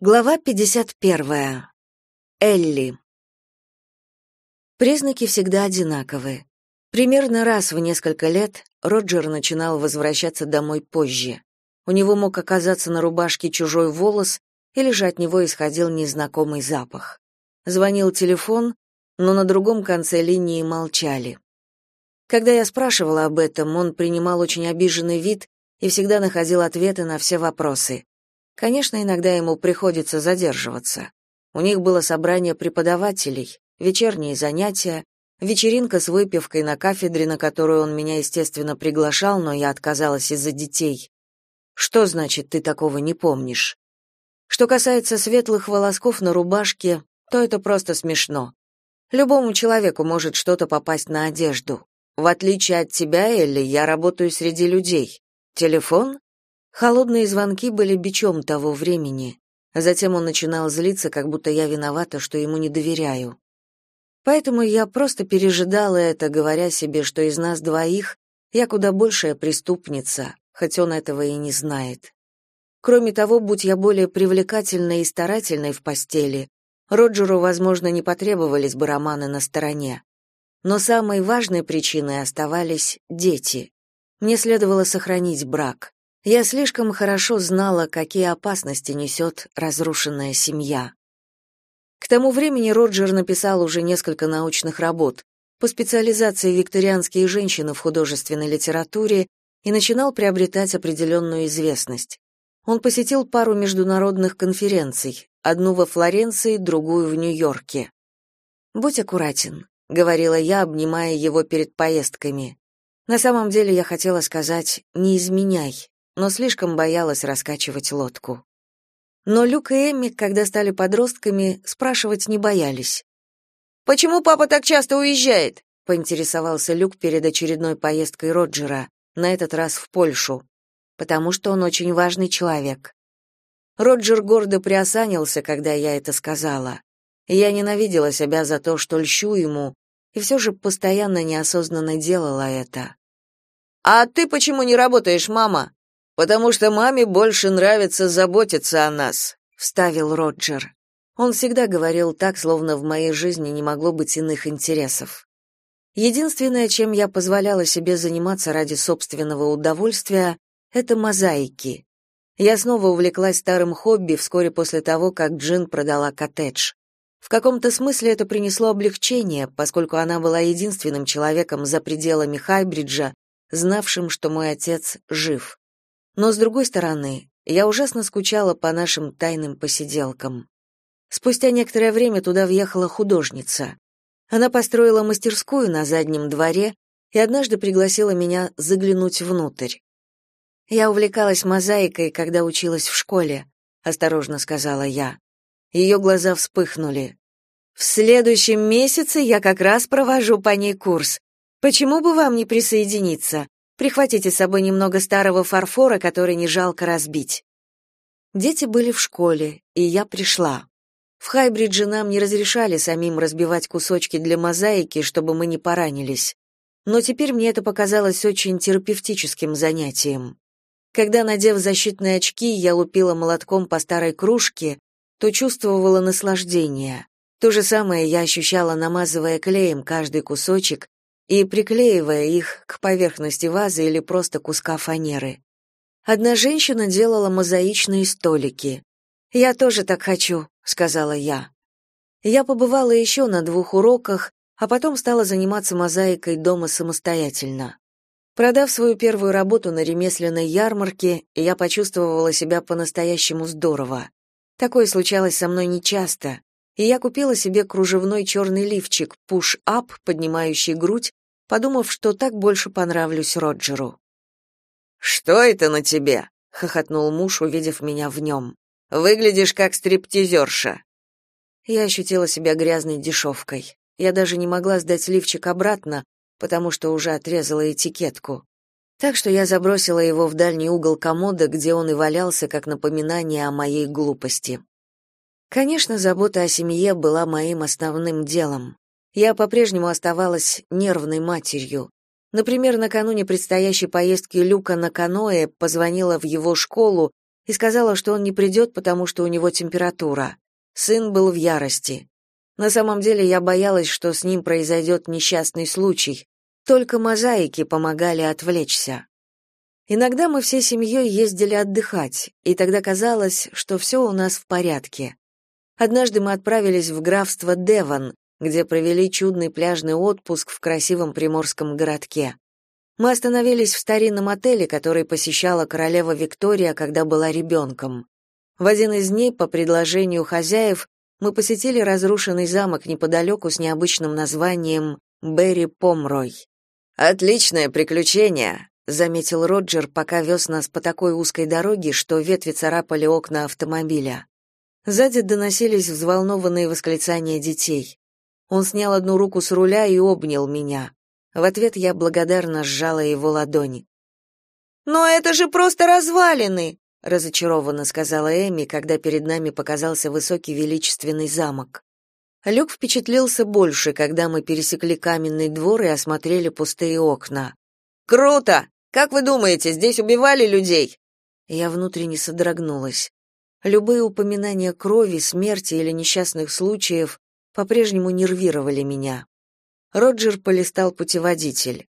Глава 51. Элли. Признаки всегда одинаковы. Примерно раз в несколько лет Роджер начинал возвращаться домой позже. У него мог оказаться на рубашке чужой волос или же от него исходил незнакомый запах. Звонил телефон, но на другом конце линии молчали. Когда я спрашивала об этом, он принимал очень обиженный вид и всегда находил ответы на все вопросы. Конечно, иногда ему приходится задерживаться. У них было собрание преподавателей, вечерние занятия, вечеринка с выпивкой на кафедре, на которую он меня, естественно, приглашал, но я отказалась из-за детей. Что значит, ты такого не помнишь? Что касается светлых волосков на рубашке, то это просто смешно. Любому человеку может что-то попасть на одежду. В отличие от тебя, Элли, я работаю среди людей. Телефон? Холодные звонки были бичом того времени. Затем он начинал злиться, как будто я виновата, что ему не доверяю. Поэтому я просто пережидала это, говоря себе, что из нас двоих я куда большая преступница, хоть он этого и не знает. Кроме того, будь я более привлекательной и старательной в постели, Роджеру, возможно, не потребовались бы романы на стороне. Но самой важной причиной оставались дети. Мне следовало сохранить брак. Я слишком хорошо знала, какие опасности несет разрушенная семья. К тому времени Роджер написал уже несколько научных работ по специализации викторианские женщины в художественной литературе и начинал приобретать определенную известность. Он посетил пару международных конференций, одну во Флоренции, другую в Нью-Йорке. «Будь аккуратен», — говорила я, обнимая его перед поездками. На самом деле я хотела сказать «не изменяй», но слишком боялась раскачивать лодку. Но Люк и Эмми, когда стали подростками, спрашивать не боялись. «Почему папа так часто уезжает?» — поинтересовался Люк перед очередной поездкой Роджера, на этот раз в Польшу. «Потому что он очень важный человек». Роджер гордо приосанился, когда я это сказала. Я ненавидела себя за то, что льщу ему, и все же постоянно неосознанно делала это. «А ты почему не работаешь, мама?» Потому что маме больше нравится заботиться о нас, вставил Роджер. Он всегда говорил так, словно в моей жизни не могло быть иных интересов. Единственное, чем я позволяла себе заниматься ради собственного удовольствия, это мозаики. Я снова увлеклась старым хобби вскоре после того, как Джин продала коттедж. В каком-то смысле это принесло облегчение, поскольку она была единственным человеком за пределами Хайбриджа, знавшим, что мой отец жив. Но с другой стороны, я ужасно скучала по нашим тайным посиделкам. Спустя некоторое время туда въехала художница. Она построила мастерскую на заднем дворе и однажды пригласила меня заглянуть внутрь. Я увлекалась мозаикой, когда училась в школе, осторожно сказала я. Ее глаза вспыхнули. В следующем месяце я как раз провожу по ней курс. Почему бы вам не присоединиться? Прихватите с собой немного старого фарфора, который не жалко разбить. Дети были в школе, и я пришла. В Хайбридже нам не разрешали самим разбивать кусочки для мозаики, чтобы мы не поранились. Но теперь мне это показалось очень терапевтическим занятием. Когда, надев защитные очки, я лупила молотком по старой кружке, то чувствовала наслаждение. То же самое я ощущала, намазывая клеем каждый кусочек и приклеивая их к поверхности вазы или просто куска фанеры. Одна женщина делала мозаичные столики. «Я тоже так хочу», — сказала я. Я побывала еще на двух уроках, а потом стала заниматься мозаикой дома самостоятельно. Продав свою первую работу на ремесленной ярмарке, я почувствовала себя по-настоящему здорово. Такое случалось со мной нечасто, и я купила себе кружевной черный лифчик push-up, поднимающий грудь, подумав, что так больше понравлюсь Роджеру. «Что это на тебе?» — хохотнул муж, увидев меня в нем. «Выглядишь как стриптизерша». Я ощутила себя грязной дешевкой. Я даже не могла сдать лифчик обратно, потому что уже отрезала этикетку. Так что я забросила его в дальний угол комода, где он и валялся как напоминание о моей глупости. Конечно, забота о семье была моим основным делом. Я по-прежнему оставалась нервной матерью. Например, накануне предстоящей поездки Люка на каноэ позвонила в его школу и сказала, что он не придет, потому что у него температура. Сын был в ярости. На самом деле я боялась, что с ним произойдет несчастный случай. Только мозаики помогали отвлечься. Иногда мы всей семьей ездили отдыхать, и тогда казалось, что все у нас в порядке. Однажды мы отправились в графство Девон, где провели чудный пляжный отпуск в красивом приморском городке. Мы остановились в старинном отеле, который посещала королева Виктория, когда была ребенком. В один из дней, по предложению хозяев, мы посетили разрушенный замок неподалеку с необычным названием Берри Помрой. «Отличное приключение», — заметил Роджер, пока вез нас по такой узкой дороге, что ветви царапали окна автомобиля. Сзади доносились взволнованные восклицания детей. Он снял одну руку с руля и обнял меня. В ответ я благодарно сжала его ладони. «Но это же просто развалины!» — разочарованно сказала Эми, когда перед нами показался высокий величественный замок. Люк впечатлился больше, когда мы пересекли каменный двор и осмотрели пустые окна. «Круто! Как вы думаете, здесь убивали людей?» Я внутренне содрогнулась. Любые упоминания крови, смерти или несчастных случаев по-прежнему нервировали меня. Роджер полистал путеводитель.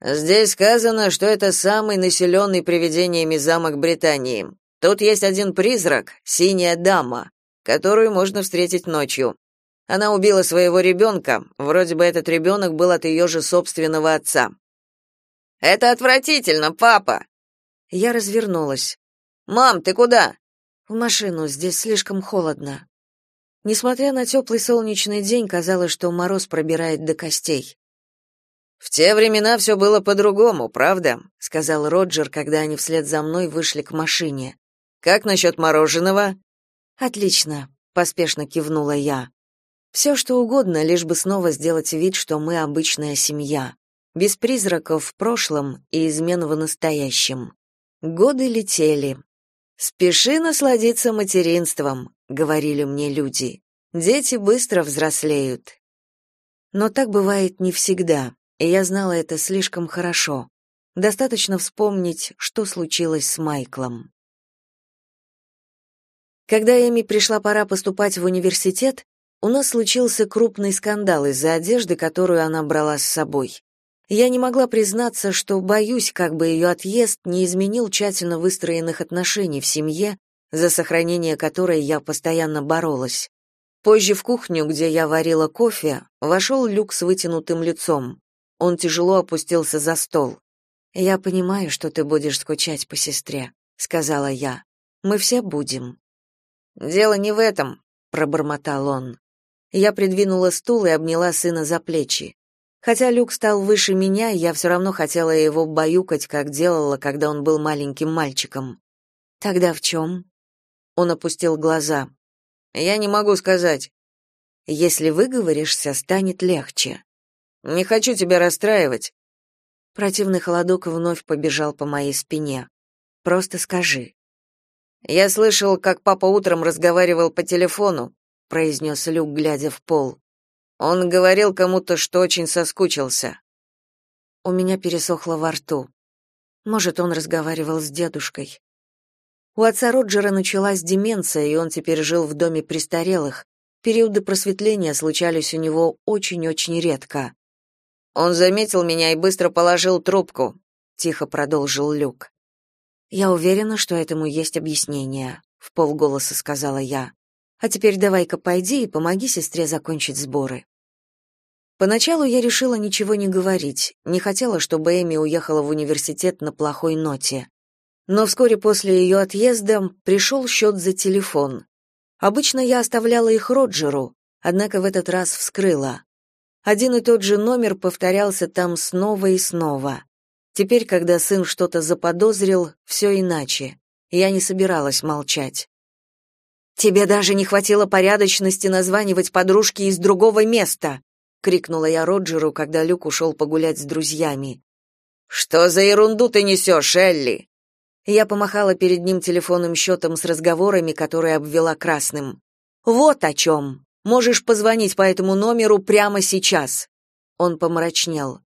Здесь сказано, что это самый населенный привидениями замок Британии. Тут есть один призрак, синяя дама, которую можно встретить ночью. Она убила своего ребенка, вроде бы этот ребенок был от ее же собственного отца. Это отвратительно, папа. Я развернулась. Мам, ты куда? В машину, здесь слишком холодно. Несмотря на теплый солнечный день, казалось, что мороз пробирает до костей. В те времена все было по-другому, правда, сказал Роджер, когда они вслед за мной вышли к машине. Как насчет мороженого? Отлично, поспешно кивнула я. Все, что угодно, лишь бы снова сделать вид, что мы обычная семья, без призраков в прошлом и измен в настоящем. Годы летели. Спеши насладиться материнством, говорили мне люди. Дети быстро взрослеют. Но так бывает не всегда, и я знала это слишком хорошо. Достаточно вспомнить, что случилось с Майклом. Когда Эми пришла пора поступать в университет, у нас случился крупный скандал из-за одежды, которую она брала с собой. Я не могла признаться, что боюсь, как бы ее отъезд не изменил тщательно выстроенных отношений в семье, за сохранение которой я постоянно боролась. Позже в кухню, где я варила кофе, вошел Люк с вытянутым лицом. Он тяжело опустился за стол. «Я понимаю, что ты будешь скучать по сестре», — сказала я. «Мы все будем». «Дело не в этом», — пробормотал он. Я придвинула стул и обняла сына за плечи. Хотя Люк стал выше меня, я все равно хотела его баюкать, как делала, когда он был маленьким мальчиком. «Тогда в чем?» Он опустил глаза. Я не могу сказать. Если выговоришься, станет легче. Не хочу тебя расстраивать. Противный холодок вновь побежал по моей спине. Просто скажи. Я слышал, как папа утром разговаривал по телефону, произнес Люк, глядя в пол. Он говорил кому-то, что очень соскучился. У меня пересохло во рту. Может, он разговаривал с дедушкой. У отца Роджера началась деменция, и он теперь жил в доме престарелых. Периоды просветления случались у него очень-очень редко. Он заметил меня и быстро положил трубку, тихо продолжил Люк. Я уверена, что этому есть объяснение, в полголоса сказала я. А теперь давай-ка пойди и помоги сестре закончить сборы. Поначалу я решила ничего не говорить, не хотела, чтобы Эми уехала в университет на плохой ноте. Но вскоре после ее отъезда пришел счет за телефон. Обычно я оставляла их Роджеру, однако в этот раз вскрыла. Один и тот же номер повторялся там снова и снова. Теперь, когда сын что-то заподозрил, все иначе. Я не собиралась молчать. «Тебе даже не хватило порядочности названивать подружки из другого места!» — крикнула я Роджеру, когда Люк ушел погулять с друзьями. «Что за ерунду ты несешь, Элли?» Я помахала перед ним телефонным счетом с разговорами, которые обвела красным. «Вот о чем. Можешь позвонить по этому номеру прямо сейчас». Он помрачнел.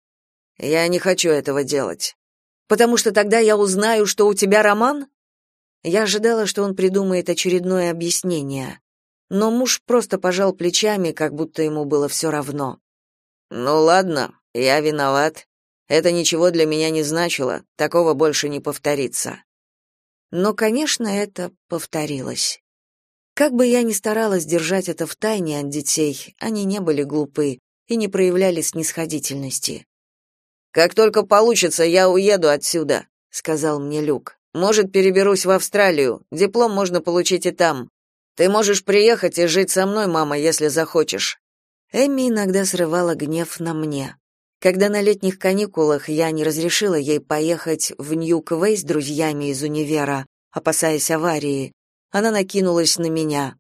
«Я не хочу этого делать». «Потому что тогда я узнаю, что у тебя роман?» Я ожидала, что он придумает очередное объяснение. Но муж просто пожал плечами, как будто ему было все равно. «Ну ладно, я виноват. Это ничего для меня не значило, такого больше не повторится». Но, конечно, это повторилось. Как бы я ни старалась держать это в тайне от детей, они не были глупы и не проявляли снисходительности. «Как только получится, я уеду отсюда», — сказал мне Люк. «Может, переберусь в Австралию. Диплом можно получить и там. Ты можешь приехать и жить со мной, мама, если захочешь». Эмми иногда срывала гнев на мне. Когда на летних каникулах я не разрешила ей поехать в Нью-Квей с друзьями из универа, опасаясь аварии, она накинулась на меня.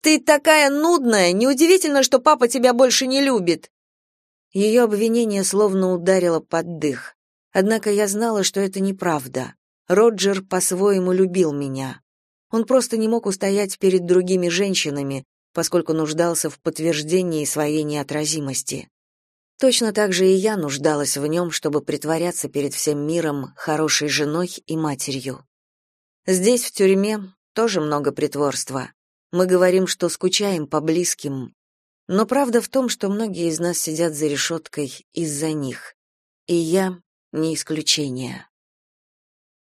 «Ты такая нудная! Неудивительно, что папа тебя больше не любит!» Ее обвинение словно ударило под дых. Однако я знала, что это неправда. Роджер по-своему любил меня. Он просто не мог устоять перед другими женщинами, поскольку нуждался в подтверждении своей неотразимости. Точно так же и я нуждалась в нем, чтобы притворяться перед всем миром хорошей женой и матерью. Здесь, в тюрьме, тоже много притворства. Мы говорим, что скучаем по близким, но правда в том, что многие из нас сидят за решеткой из-за них. И я не исключение.